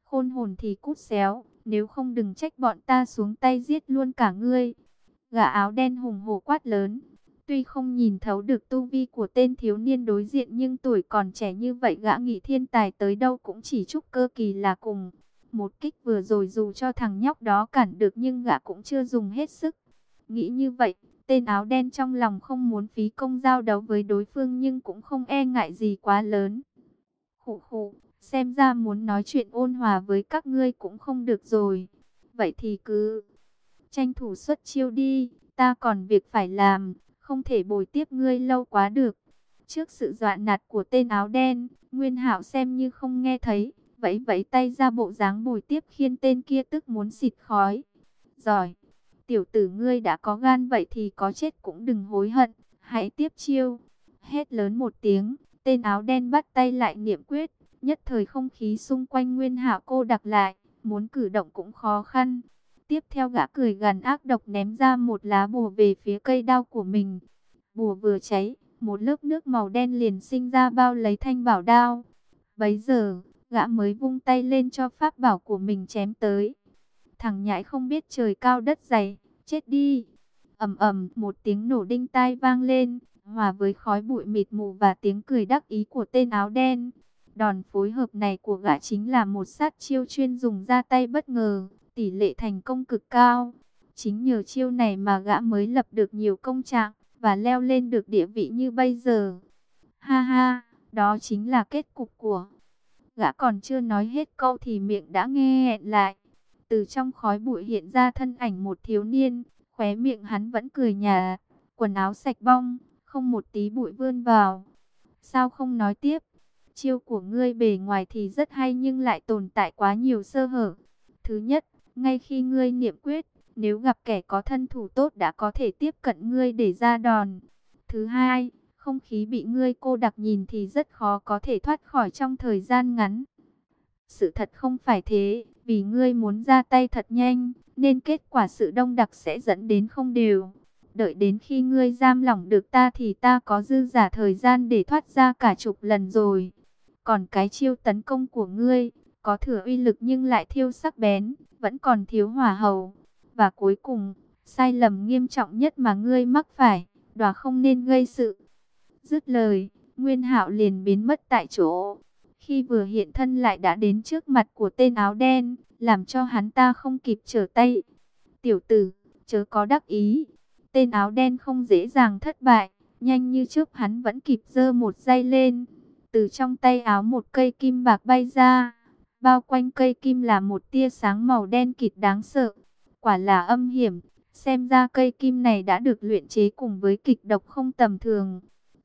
Khôn hồn thì cút xéo, nếu không đừng trách bọn ta xuống tay giết luôn cả ngươi. Gã áo đen hùng hổ quát lớn. Tuy không nhìn thấu được tu vi của tên thiếu niên đối diện nhưng tuổi còn trẻ như vậy gã nghĩ thiên tài tới đâu cũng chỉ chúc cơ kỳ là cùng. Một kích vừa rồi dù cho thằng nhóc đó cản được nhưng gã cũng chưa dùng hết sức. Nghĩ như vậy, tên áo đen trong lòng không muốn phí công giao đấu với đối phương nhưng cũng không e ngại gì quá lớn. Khủ khủ, xem ra muốn nói chuyện ôn hòa với các ngươi cũng không được rồi. Vậy thì cứ tranh thủ xuất chiêu đi, ta còn việc phải làm, không thể bồi tiếp ngươi lâu quá được. Trước sự dọa nạt của tên áo đen, Nguyên Hạo xem như không nghe thấy, vẫy vẫy tay ra bộ dáng bùi tiếp khiến tên kia tức muốn xịt khói. Giỏi, tiểu tử ngươi đã có gan vậy thì có chết cũng đừng hối hận, hãy tiếp chiêu. Hét lớn một tiếng, tên áo đen bắt tay lại niệm quyết, nhất thời không khí xung quanh Nguyên hạ cô đặc lại, muốn cử động cũng khó khăn. Tiếp theo gã cười gần ác độc ném ra một lá bùa về phía cây đao của mình. Bùa vừa cháy, một lớp nước màu đen liền sinh ra bao lấy thanh bảo đao. Bấy giờ, gã mới vung tay lên cho pháp bảo của mình chém tới. Thằng nhãi không biết trời cao đất dày, chết đi. ầm ầm một tiếng nổ đinh tai vang lên, hòa với khói bụi mịt mù và tiếng cười đắc ý của tên áo đen. Đòn phối hợp này của gã chính là một sát chiêu chuyên dùng ra tay bất ngờ, tỷ lệ thành công cực cao. Chính nhờ chiêu này mà gã mới lập được nhiều công trạng và leo lên được địa vị như bây giờ. Ha ha, đó chính là kết cục của Gã còn chưa nói hết câu thì miệng đã nghe hẹn lại. Từ trong khói bụi hiện ra thân ảnh một thiếu niên, khóe miệng hắn vẫn cười nhà, quần áo sạch bong, không một tí bụi vươn vào. Sao không nói tiếp? Chiêu của ngươi bề ngoài thì rất hay nhưng lại tồn tại quá nhiều sơ hở. Thứ nhất, ngay khi ngươi niệm quyết, nếu gặp kẻ có thân thủ tốt đã có thể tiếp cận ngươi để ra đòn. Thứ hai, không khí bị ngươi cô đặc nhìn thì rất khó có thể thoát khỏi trong thời gian ngắn. Sự thật không phải thế, vì ngươi muốn ra tay thật nhanh, nên kết quả sự đông đặc sẽ dẫn đến không đều. Đợi đến khi ngươi giam lỏng được ta thì ta có dư giả thời gian để thoát ra cả chục lần rồi. Còn cái chiêu tấn công của ngươi, có thừa uy lực nhưng lại thiêu sắc bén, vẫn còn thiếu hỏa hầu. Và cuối cùng, sai lầm nghiêm trọng nhất mà ngươi mắc phải, đòa không nên gây sự. Dứt lời, Nguyên Hạo liền biến mất tại chỗ. Khi vừa hiện thân lại đã đến trước mặt của tên áo đen, làm cho hắn ta không kịp trở tay. Tiểu tử, chớ có đắc ý. Tên áo đen không dễ dàng thất bại, nhanh như trước hắn vẫn kịp giơ một dây lên. Từ trong tay áo một cây kim bạc bay ra, bao quanh cây kim là một tia sáng màu đen kịt đáng sợ. Quả là âm hiểm, xem ra cây kim này đã được luyện chế cùng với kịch độc không tầm thường.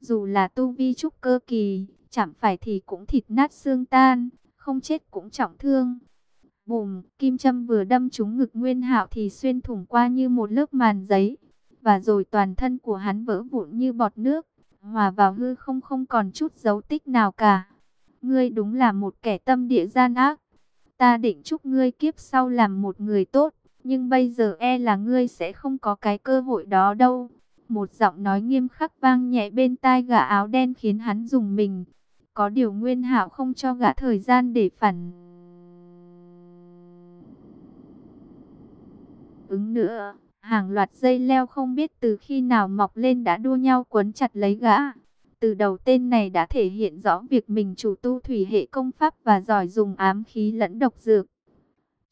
Dù là tu vi trúc cơ kỳ, chạm phải thì cũng thịt nát xương tan, không chết cũng trọng thương. Bùm, kim châm vừa đâm trúng ngực Nguyên Hạo thì xuyên thủng qua như một lớp màn giấy, và rồi toàn thân của hắn vỡ vụn như bọt nước, hòa vào hư không không còn chút dấu tích nào cả. Ngươi đúng là một kẻ tâm địa gian ác. Ta định chúc ngươi kiếp sau làm một người tốt, nhưng bây giờ e là ngươi sẽ không có cái cơ hội đó đâu. Một giọng nói nghiêm khắc vang nhẹ bên tai gã áo đen khiến hắn dùng mình. Có điều Nguyên Hạo không cho gã thời gian để phản ứng nữa. Hàng loạt dây leo không biết từ khi nào mọc lên đã đua nhau quấn chặt lấy gã. Từ đầu tên này đã thể hiện rõ việc mình chủ tu thủy hệ công pháp và giỏi dùng ám khí lẫn độc dược.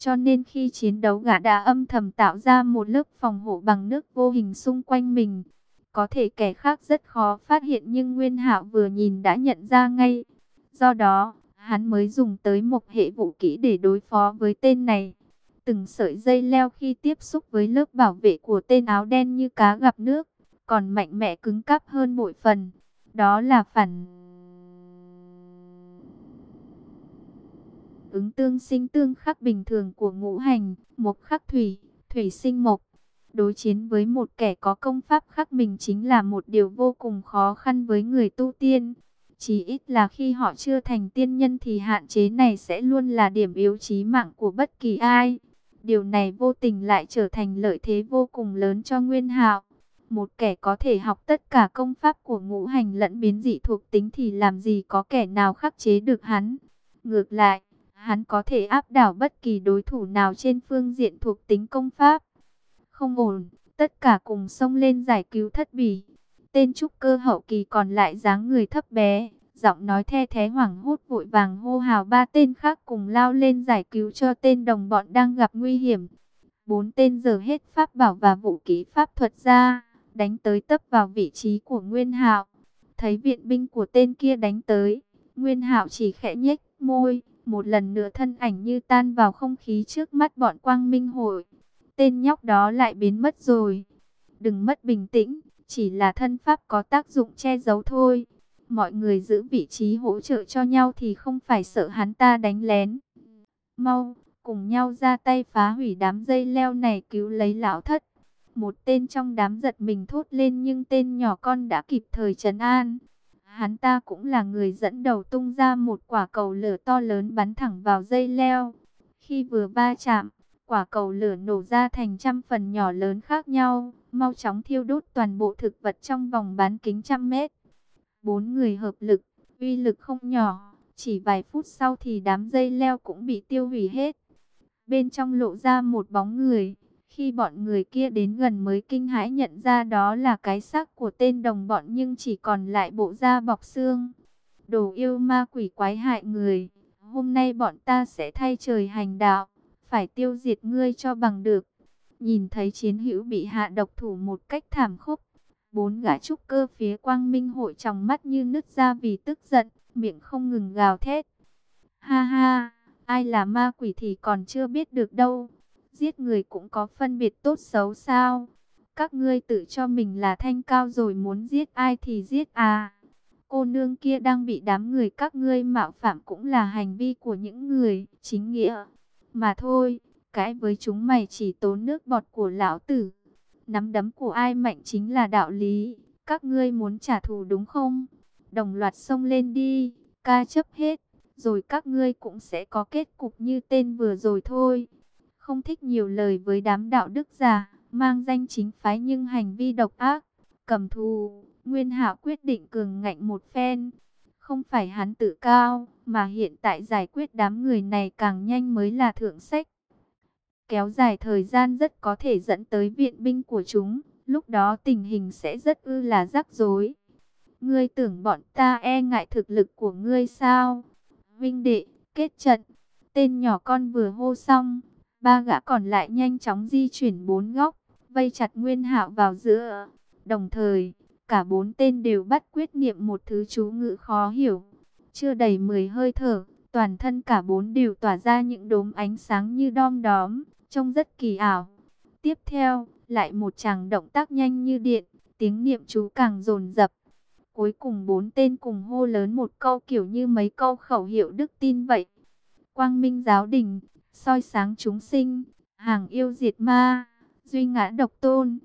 Cho nên khi chiến đấu gã đã âm thầm tạo ra một lớp phòng hộ bằng nước vô hình xung quanh mình. Có thể kẻ khác rất khó phát hiện nhưng Nguyên Hạo vừa nhìn đã nhận ra ngay. Do đó, hắn mới dùng tới một hệ vũ kỹ để đối phó với tên này. Từng sợi dây leo khi tiếp xúc với lớp bảo vệ của tên áo đen như cá gặp nước, còn mạnh mẽ cứng cáp hơn bội phần. Đó là phản ứng tương sinh tương khắc bình thường của ngũ hành, mộc khắc thủy, thủy sinh mộc. Đối chiến với một kẻ có công pháp khắc mình chính là một điều vô cùng khó khăn với người tu tiên. Chỉ ít là khi họ chưa thành tiên nhân thì hạn chế này sẽ luôn là điểm yếu chí mạng của bất kỳ ai. Điều này vô tình lại trở thành lợi thế vô cùng lớn cho Nguyên Hạo. Một kẻ có thể học tất cả công pháp của ngũ hành lẫn biến dị thuộc tính thì làm gì có kẻ nào khắc chế được hắn. Ngược lại, hắn có thể áp đảo bất kỳ đối thủ nào trên phương diện thuộc tính công pháp. Không ổn, tất cả cùng xông lên giải cứu thất bỉ. Tên trúc cơ hậu kỳ còn lại dáng người thấp bé, giọng nói the thế hoảng hốt vội vàng hô hào ba tên khác cùng lao lên giải cứu cho tên đồng bọn đang gặp nguy hiểm. Bốn tên giờ hết pháp bảo và vũ khí pháp thuật ra, đánh tới tấp vào vị trí của Nguyên Hạo. Thấy viện binh của tên kia đánh tới, Nguyên Hạo chỉ khẽ nhếch môi, một lần nữa thân ảnh như tan vào không khí trước mắt bọn Quang Minh hội. Tên nhóc đó lại biến mất rồi. Đừng mất bình tĩnh, chỉ là thân pháp có tác dụng che giấu thôi mọi người giữ vị trí hỗ trợ cho nhau thì không phải sợ hắn ta đánh lén. Mau, cùng nhau ra tay phá hủy đám dây leo này cứu lấy lão thất. Một tên trong đám giật mình thốt lên nhưng tên nhỏ con đã kịp thời trấn an. Hắn ta cũng là người dẫn đầu tung ra một quả cầu lửa to lớn bắn thẳng vào dây leo. Khi vừa va chạm, quả cầu lửa nổ ra thành trăm phần nhỏ lớn khác nhau, mau chóng thiêu đốt toàn bộ thực vật trong vòng bán kính trăm mét. Bốn người hợp lực, uy lực không nhỏ, chỉ vài phút sau thì đám dây leo cũng bị tiêu hủy hết. Bên trong lộ ra một bóng người, khi bọn người kia đến gần mới kinh hãi nhận ra đó là cái xác của tên đồng bọn nhưng chỉ còn lại bộ da bọc xương. Đồ yêu ma quỷ quái hại người, hôm nay bọn ta sẽ thay trời hành đạo, phải tiêu diệt ngươi cho bằng được. Nhìn thấy chiến hữu bị hạ độc thủ một cách thảm khốc, Bốn gã trúc cơ phía quang minh hội trong mắt như nứt ra vì tức giận, miệng không ngừng gào thét. Ha ha, ai là ma quỷ thì còn chưa biết được đâu. Giết người cũng có phân biệt tốt xấu sao. Các ngươi tự cho mình là thanh cao rồi muốn giết ai thì giết à. Cô nương kia đang bị đám người các ngươi mạo phạm cũng là hành vi của những người chính nghĩa. Mà thôi, Cãi với chúng mày chỉ tốn nước bọt của lão tử. Nắm đấm của ai mạnh chính là đạo lý. Các ngươi muốn trả thù đúng không? Đồng loạt xông lên đi, ca chấp hết. Rồi các ngươi cũng sẽ có kết cục như tên vừa rồi thôi. Không thích nhiều lời với đám đạo đức giả, mang danh chính phái nhưng hành vi độc ác, cầm thù. Nguyên Hạo quyết định cường ngạnh một phen. Không phải hắn tự cao, mà hiện tại giải quyết đám người này càng nhanh mới là thượng sách. Kéo dài thời gian rất có thể dẫn tới viện binh của chúng, lúc đó tình hình sẽ rất ư là rắc rối. Ngươi tưởng bọn ta e ngại thực lực của ngươi sao? Vinh đệ, kết trận. Tên nhỏ con vừa hô xong, ba gã còn lại nhanh chóng di chuyển bốn góc, vây chặt Nguyên Hạo vào giữa. Đồng thời, cả bốn tên đều bắt quyết niệm một thứ chú ngữ khó hiểu. Chưa đầy 10 hơi thở, toàn thân cả bốn đều tỏa ra những đốm ánh sáng như đom đóm, trông rất kỳ ảo. Tiếp theo, lại một chàng động tác nhanh như điện, tiếng niệm chú càng dồn dập. Cuối cùng bốn tên cùng hô lớn một câu kiểu như mấy câu khẩu hiệu đức tin vậy. Quang Minh giáo đình, soi sáng chúng sinh, hàng yêu diệt ma, duy ngã độc tôn.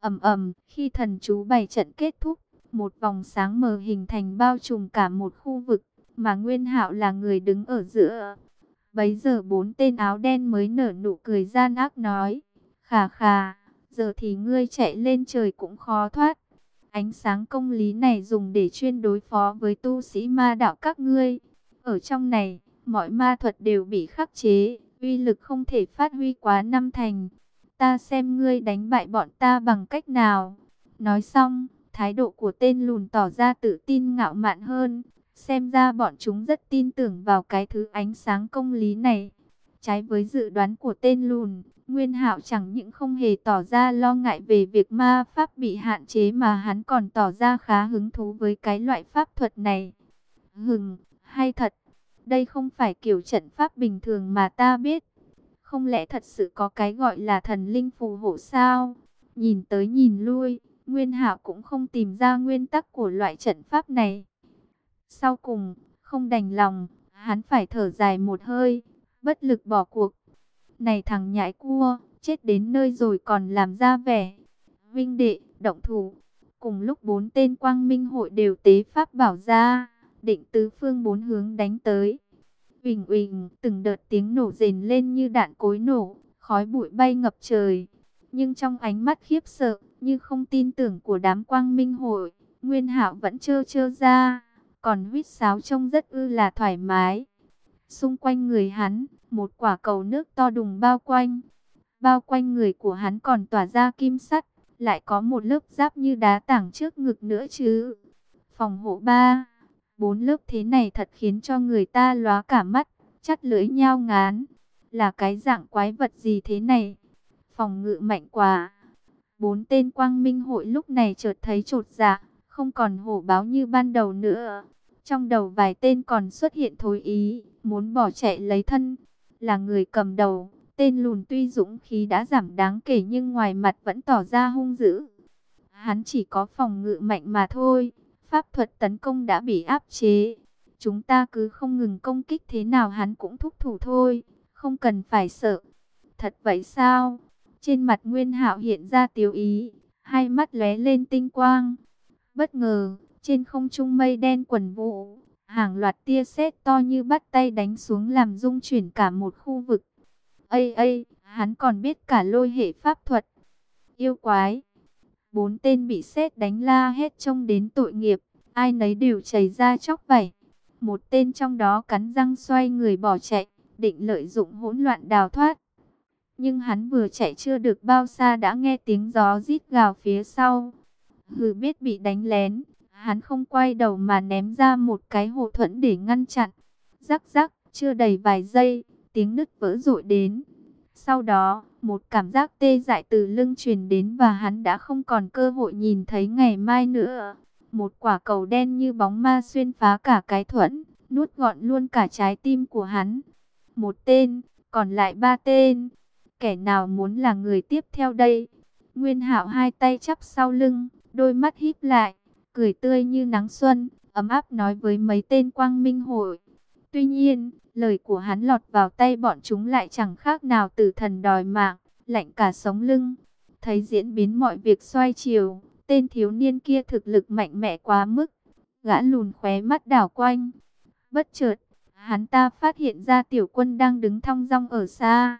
ầm ầm, khi thần chú bảy trận kết thúc, một vòng sáng mờ hình thành bao trùm cả một khu vực, mà Nguyên Hạo là người đứng ở giữa. Bấy giờ bốn tên áo đen mới nở nụ cười gian ác nói, khà khà, giờ thì ngươi chạy lên trời cũng khó thoát. Ánh sáng công lý này dùng để chuyên đối phó với tu sĩ ma đạo các ngươi. Ở trong này, mọi ma thuật đều bị khắc chế, uy lực không thể phát huy quá năm thành. Ta xem ngươi đánh bại bọn ta bằng cách nào. Nói xong, thái độ của tên lùn tỏ ra tự tin ngạo mạn hơn. Xem ra bọn chúng rất tin tưởng vào cái thứ ánh sáng công lý này. Trái với dự đoán của tên lùn, Nguyên Hạo chẳng những không hề tỏ ra lo ngại về việc ma pháp bị hạn chế mà hắn còn tỏ ra khá hứng thú với cái loại pháp thuật này. Hừng, hay thật, đây không phải kiểu trận pháp bình thường mà ta biết. Không lẽ thật sự có cái gọi là thần linh phù hộ sao? Nhìn tới nhìn lui, Nguyên Hạo cũng không tìm ra nguyên tắc của loại trận pháp này. Sau cùng, không đành lòng, hắn phải thở dài một hơi, bất lực bỏ cuộc. Này thằng nhãi cua, chết đến nơi rồi còn làm ra vẻ. Vinh đệ, động thủ. Cùng lúc bốn tên quang minh hội đều tế pháp bảo ra, định tứ phương bốn hướng đánh tới. Uỳnh uỳnh, từng đợt tiếng nổ rền lên như đạn cối nổ, khói bụi bay ngập trời. Nhưng trong ánh mắt khiếp sợ, như không tin tưởng của đám quang minh hội, Nguyên Hạo vẫn trơ trơ ra, còn huýt sáo trông rất ư là thoải mái. Xung quanh người hắn, một quả cầu nước to đùng bao quanh. Bao quanh người của hắn còn tỏa ra kim sắt, lại có một lớp giáp như đá tảng trước ngực nữa chứ. Phòng hộ 3, bốn lớp thế này thật khiến cho người ta lóa cả mắt, chắt lưỡi nhao ngán. Là cái dạng quái vật gì thế này? Phòng ngự mạnh quá. Bốn tên quang minh hội lúc này chợt thấy trột dạ, không còn hổ báo như ban đầu nữa. Trong đầu vài tên còn xuất hiện thối ý, muốn bỏ chạy lấy thân. Là người cầm đầu, tên lùn tuy dũng khí đã giảm đáng kể nhưng ngoài mặt vẫn tỏ ra hung dữ. Hắn chỉ có phòng ngự mạnh mà thôi, pháp thuật tấn công đã bị áp chế. Chúng ta cứ không ngừng công kích thế nào hắn cũng thúc thủ thôi, không cần phải sợ. Thật vậy sao? Trên mặt Nguyên Hạo hiện ra tiêu ý, hai mắt lóe lên tinh quang. Bất ngờ, trên không trung mây đen quần vụ, hàng loạt tia sét to như bắt tay đánh xuống làm rung chuyển cả một khu vực. Ây ây, hắn còn biết cả lôi hệ pháp thuật. Yêu quái. Bốn tên bị xét đánh la hết trông đến tội nghiệp, ai nấy đều chảy ra chóc vảy. Một tên trong đó cắn răng xoay người bỏ chạy, định lợi dụng hỗn loạn đào thoát. Nhưng hắn vừa chạy chưa được bao xa đã nghe tiếng gió rít gào phía sau. Hừ biết bị đánh lén, Hắn không quay đầu mà ném ra một cái hộ thuẫn để ngăn chặn. Rắc rắc, chưa đầy vài giây, tiếng nứt vỡ rội đến. Sau đó, một cảm giác tê dại từ lưng truyền đến và hắn đã không còn cơ hội nhìn thấy ngày mai nữa. Một quả cầu đen như bóng ma xuyên phá cả cái thuẫn, nuốt gọn luôn cả trái tim của hắn. Một tên, còn lại ba tên. Kẻ nào muốn là người tiếp theo đây? Nguyên hạo hai tay chắp sau lưng, đôi mắt híp lại cười tươi như nắng xuân, ấm áp nói với mấy tên quang minh hội. Tuy nhiên, lời của hắn lọt vào tay bọn chúng lại chẳng khác nào tử thần đòi mạng, lạnh cả sống lưng. Thấy diễn biến mọi việc xoay chiều, tên thiếu niên kia thực lực mạnh mẽ quá mức. Gã lùn khóe mắt đảo quanh. Bất chợt, hắn ta phát hiện ra tiểu quân đang đứng thong dong ở xa.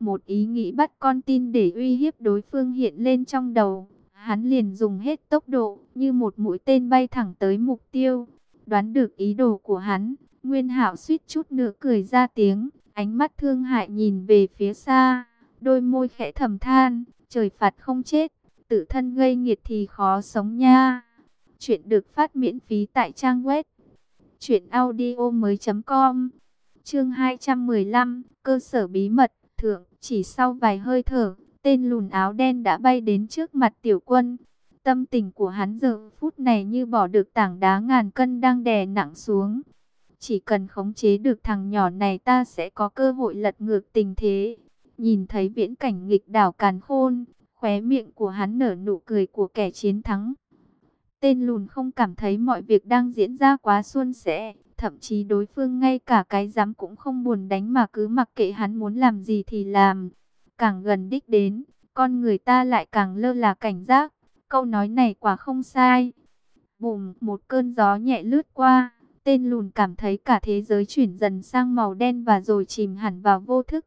Một ý nghĩ bắt con tin để uy hiếp đối phương hiện lên trong đầu. Hắn liền dùng hết tốc độ, như một mũi tên bay thẳng tới mục tiêu. Đoán được ý đồ của hắn, Nguyên Hạo suýt chút nữa cười ra tiếng, ánh mắt thương hại nhìn về phía xa, đôi môi khẽ thầm than, trời phạt không chết, tự thân gây nghiệt thì khó sống nha. Chuyện được phát miễn phí tại trang web truyệnaudiomoi.com. Chương 215, cơ sở bí mật, thượng, chỉ sau vài hơi thở, tên lùn áo đen đã bay đến trước mặt tiểu quân. Tâm tình của hắn giờ phút này như bỏ được tảng đá ngàn cân đang đè nặng xuống. Chỉ cần khống chế được thằng nhỏ này ta sẽ có cơ hội lật ngược tình thế. Nhìn thấy viễn cảnh nghịch đảo càn khôn, khóe miệng của hắn nở nụ cười của kẻ chiến thắng. Tên lùn không cảm thấy mọi việc đang diễn ra quá suôn sẻ, thậm chí đối phương ngay cả cái dám cũng không buồn đánh mà cứ mặc kệ hắn muốn làm gì thì làm. Càng gần đích đến, con người ta lại càng lơ là cảnh giác, câu nói này quả không sai. Bùm, một cơn gió nhẹ lướt qua, tên lùn cảm thấy cả thế giới chuyển dần sang màu đen và rồi chìm hẳn vào vô thức.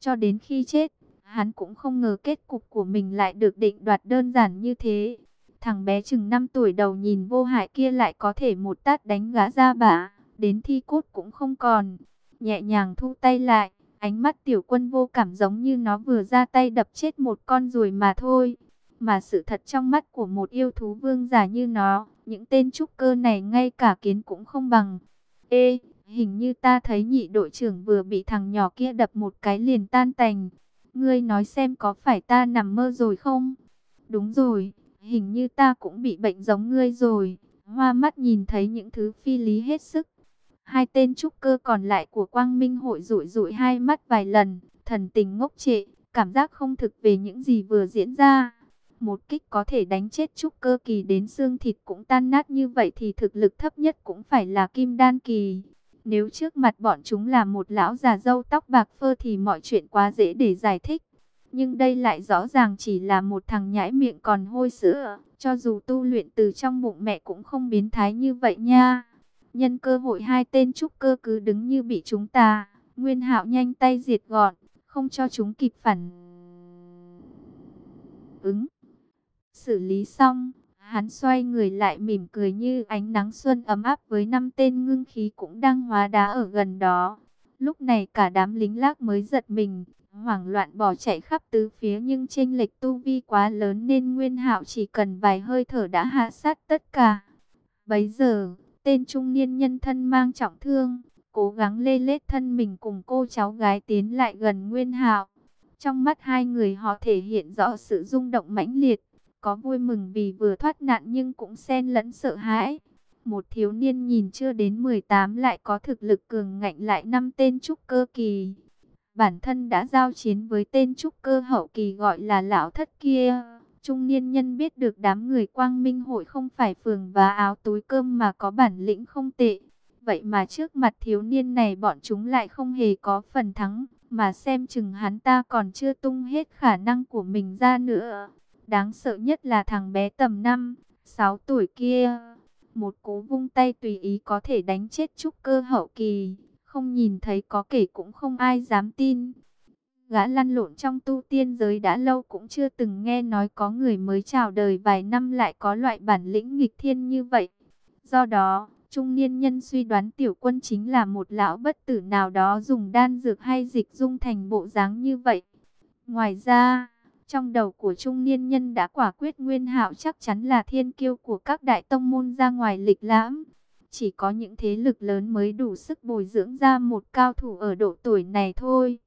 Cho đến khi chết, hắn cũng không ngờ kết cục của mình lại được định đoạt đơn giản như thế. Thằng bé chừng 5 tuổi đầu nhìn vô hại kia lại có thể một tát đánh gã ra bả, đến thi cốt cũng không còn. Nhẹ nhàng thu tay lại, ánh mắt tiểu quân vô cảm giống như nó vừa ra tay đập chết một con ruồi mà thôi. Mà sự thật trong mắt của một yêu thú vương giả như nó, những tên trúc cơ này ngay cả kiến cũng không bằng. Ê, hình như ta thấy nhị đội trưởng vừa bị thằng nhỏ kia đập một cái liền tan tành. Ngươi nói xem có phải ta nằm mơ rồi không? Đúng rồi, hình như ta cũng bị bệnh giống ngươi rồi. Hoa mắt nhìn thấy những thứ phi lý hết sức. Hai tên trúc cơ còn lại của quang minh hội rụi rụi hai mắt vài lần, thần tình ngốc trệ, cảm giác không thực về những gì vừa diễn ra. Một kích có thể đánh chết trúc cơ kỳ đến xương thịt cũng tan nát như vậy thì thực lực thấp nhất cũng phải là kim đan kỳ. Nếu trước mặt bọn chúng là một lão già dâu tóc bạc phơ thì mọi chuyện quá dễ để giải thích. Nhưng đây lại rõ ràng chỉ là một thằng nhãi miệng còn hôi sữa. Cho dù tu luyện từ trong bụng mẹ cũng không biến thái như vậy nha. Nhân cơ hội hai tên trúc cơ cứ đứng như bị chúng ta. Nguyên hạo nhanh tay diệt gọn, không cho chúng kịp phản ứng. Xử lý xong, hắn xoay người lại mỉm cười như ánh nắng xuân ấm áp với năm tên ngưng khí cũng đang hóa đá ở gần đó. Lúc này cả đám lính lác mới giật mình, hoảng loạn bỏ chạy khắp tứ phía nhưng chênh lệch tu vi quá lớn nên Nguyên Hạo chỉ cần vài hơi thở đã hạ sát tất cả. Bấy giờ, tên trung niên nhân thân mang trọng thương, cố gắng lê lết thân mình cùng cô cháu gái tiến lại gần Nguyên Hạo. Trong mắt hai người họ thể hiện rõ sự rung động mãnh liệt, có vui mừng vì vừa thoát nạn nhưng cũng xen lẫn sợ hãi. Một thiếu niên nhìn chưa đến 18 lại có thực lực cường ngạnh lại năm tên trúc cơ kỳ. Bản thân đã giao chiến với tên trúc cơ hậu kỳ gọi là lão thất kia. Trung niên nhân biết được đám người quang minh hội không phải phường và áo túi cơm mà có bản lĩnh không tệ. Vậy mà trước mặt thiếu niên này bọn chúng lại không hề có phần thắng, mà xem chừng hắn ta còn chưa tung hết khả năng của mình ra nữa. Đáng sợ nhất là thằng bé tầm 5, 6 tuổi kia. Một cú vung tay tùy ý có thể đánh chết trúc cơ hậu kỳ. Không nhìn thấy có kể cũng không ai dám tin. Gã lăn lộn trong tu tiên giới đã lâu cũng chưa từng nghe nói có người mới chào đời vài năm lại có loại bản lĩnh nghịch thiên như vậy. Do đó, trung niên nhân suy đoán tiểu quân chính là một lão bất tử nào đó dùng đan dược hay dịch dung thành bộ dáng như vậy. Ngoài ra, trong đầu của trung niên nhân đã quả quyết Nguyên Hạo chắc chắn là thiên kiêu của các đại tông môn ra ngoài lịch lãm. Chỉ có những thế lực lớn mới đủ sức bồi dưỡng ra một cao thủ ở độ tuổi này thôi.